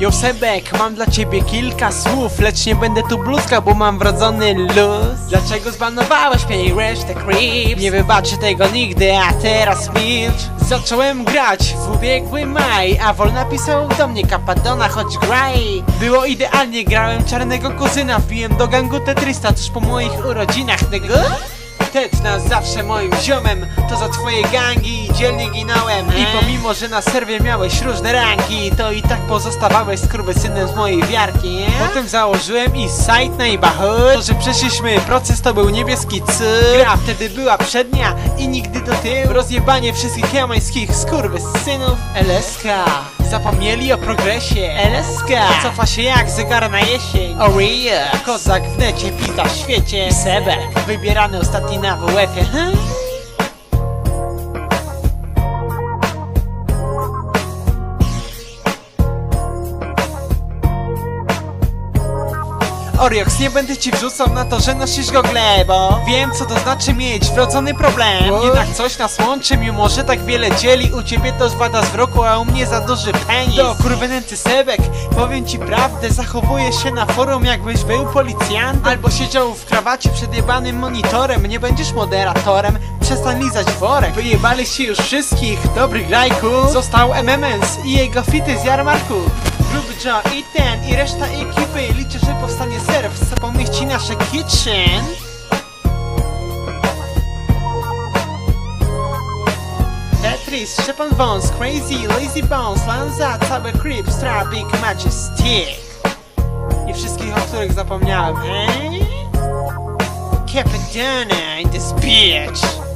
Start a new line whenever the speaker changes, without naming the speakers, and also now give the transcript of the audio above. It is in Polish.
Josebek, mam dla ciebie kilka słów Lecz nie będę tu bluzka, bo mam wrodzony luz Dlaczego zbanowałeś mnie i resztę creeps? Nie wybaczę tego nigdy, a teraz milcz Zacząłem grać w ubiegły maj A Wol napisał do mnie kapadona, choć graj Było idealnie, grałem czarnego kuzyna Wbiłem do gangu Tetrista tuż po moich urodzinach Tego? Ted nas zawsze moim ziomem. To za twoje gangi dzielnie ginąłem I pomimo, że na serwie miałeś różne rangi To i tak pozostawałeś skurwysynem z mojej wiarki Potem założyłem i site Neighborhood To, że przeszliśmy proces to był niebieski cud. Gra wtedy była przednia i nigdy do tyłu. Rozjebanie wszystkich jamańskich skurwysynów. LSK Zapomnieli o progresie. LSK Cofa się jak zegar na jesień. Oria Kozak w necie, pizda w świecie. Sebek Wybierany ostatni na have a weapon, huh? Oriox, nie będę ci wrzucał na to, że nosisz gogle, bo wiem co to znaczy mieć wrodzony problem. Jednak coś nas łączy, mimo że tak wiele dzieli. U ciebie to zwada z wroku, a u mnie za duży penis. Do kurwenęty sebek, powiem ci prawdę Zachowuję się na forum jakbyś był policjantem. Albo siedział w krawacie przed jebanym monitorem. Nie będziesz moderatorem, przestań lizać worek. Wyjebaliście już wszystkich, dobry grajku Został MMS i jego fity z jarmarku Gruby Joe i ten i reszta ekipy. Liczę, że powstanie serw, co pomieści nasze kitchen. Tetris, Szczepan Wąs, Crazy, Lazy Bones, Lanza, cały Creep, Strabik, Majestic. I wszystkich, o których zapomniałem, eh? Capadonna in this bitch